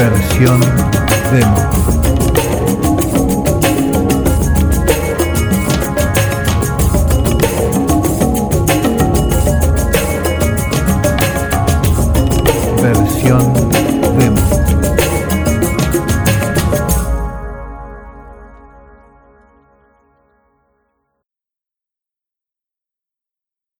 Versión demo. Versión